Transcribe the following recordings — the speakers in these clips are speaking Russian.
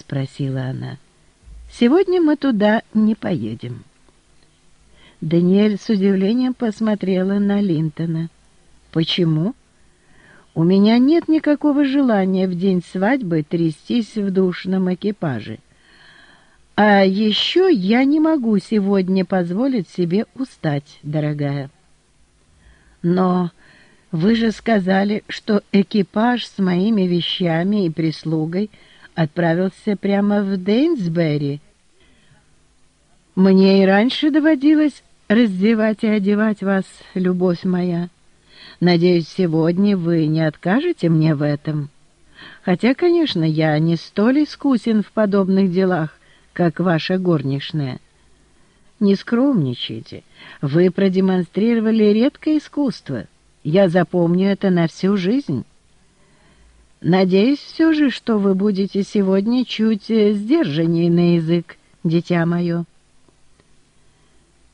спросила она. «Сегодня мы туда не поедем». Даниэль с удивлением посмотрела на Линтона. «Почему?» «У меня нет никакого желания в день свадьбы трястись в душном экипаже. А еще я не могу сегодня позволить себе устать, дорогая». «Но вы же сказали, что экипаж с моими вещами и прислугой отправился прямо в Дейнсбери. Мне и раньше доводилось раздевать и одевать вас, любовь моя. Надеюсь, сегодня вы не откажете мне в этом. Хотя, конечно, я не столь искусен в подобных делах, как ваша горничная. Не скромничайте. Вы продемонстрировали редкое искусство — я запомню это на всю жизнь. Надеюсь все же, что вы будете сегодня чуть э, сдержаннее на язык, дитя мое.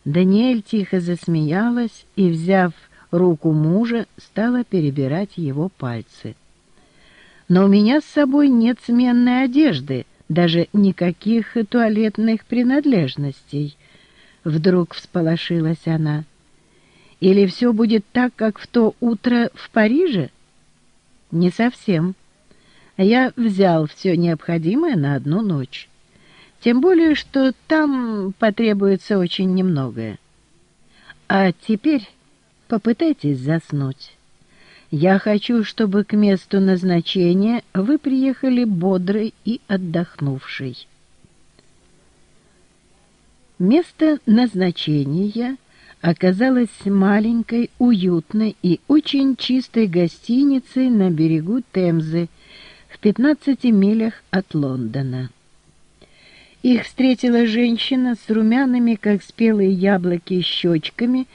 Даниэль тихо засмеялась и, взяв руку мужа, стала перебирать его пальцы. «Но у меня с собой нет сменной одежды, даже никаких туалетных принадлежностей», — вдруг всполошилась она. Или все будет так, как в то утро в Париже? Не совсем. Я взял все необходимое на одну ночь. Тем более, что там потребуется очень немногое. А теперь попытайтесь заснуть. Я хочу, чтобы к месту назначения вы приехали бодрый и отдохнувший. Место назначения — оказалась маленькой, уютной и очень чистой гостиницей на берегу Темзы в 15 милях от Лондона. Их встретила женщина с румяными, как спелые яблоки, щечками,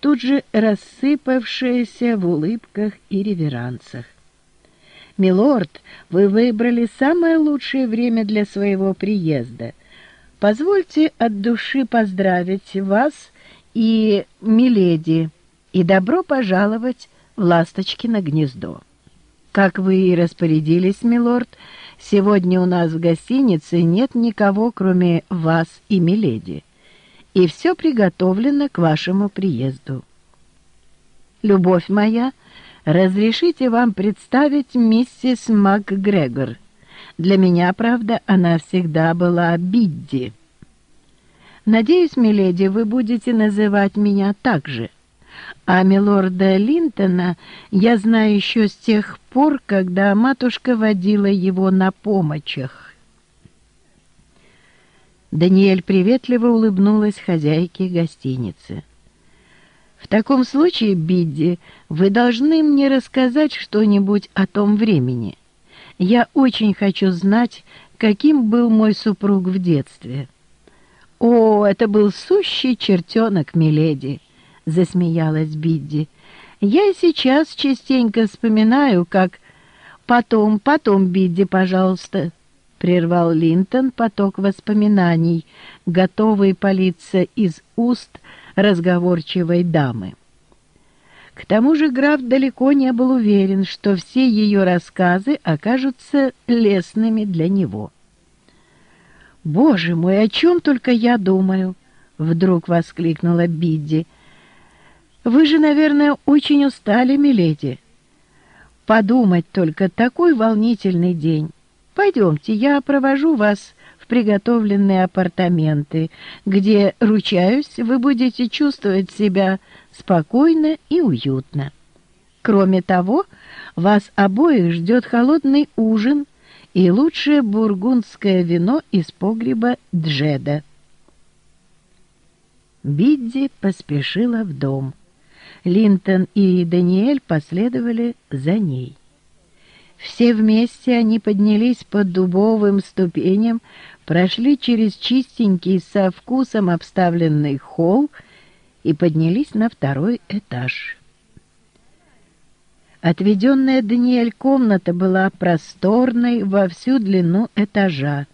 тут же рассыпавшаяся в улыбках и реверансах. «Милорд, вы выбрали самое лучшее время для своего приезда. Позвольте от души поздравить вас и «Миледи» и «Добро пожаловать в Ласточкино гнездо». Как вы и распорядились, милорд, сегодня у нас в гостинице нет никого, кроме вас и Миледи, и все приготовлено к вашему приезду. Любовь моя, разрешите вам представить миссис МакГрегор. Для меня, правда, она всегда была Бидди. Надеюсь, миледи, вы будете называть меня так же. А милорда Линтона я знаю еще с тех пор, когда матушка водила его на помощах. Даниэль приветливо улыбнулась хозяйке гостиницы. «В таком случае, Бидди, вы должны мне рассказать что-нибудь о том времени. Я очень хочу знать, каким был мой супруг в детстве». «О, это был сущий чертенок, миледи!» — засмеялась Бидди. «Я и сейчас частенько вспоминаю, как...» «Потом, потом, Бидди, пожалуйста!» — прервал Линтон поток воспоминаний, готовый палиться из уст разговорчивой дамы. К тому же граф далеко не был уверен, что все ее рассказы окажутся лестными для него. «Боже мой, о чем только я думаю!» — вдруг воскликнула Бидди. «Вы же, наверное, очень устали, миледи. Подумать только, такой волнительный день. Пойдемте, я провожу вас в приготовленные апартаменты, где, ручаюсь, вы будете чувствовать себя спокойно и уютно. Кроме того, вас обоих ждет холодный ужин — и лучшее бургундское вино из погреба Джеда. Бидди поспешила в дом. Линтон и Даниэль последовали за ней. Все вместе они поднялись по дубовым ступеням, прошли через чистенький со вкусом обставленный холл и поднялись на второй этаж. Отведенная Даниэль комната была просторной во всю длину этажа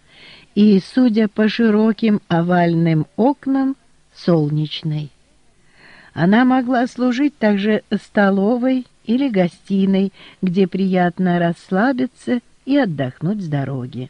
и, судя по широким овальным окнам, солнечной. Она могла служить также столовой или гостиной, где приятно расслабиться и отдохнуть с дороги.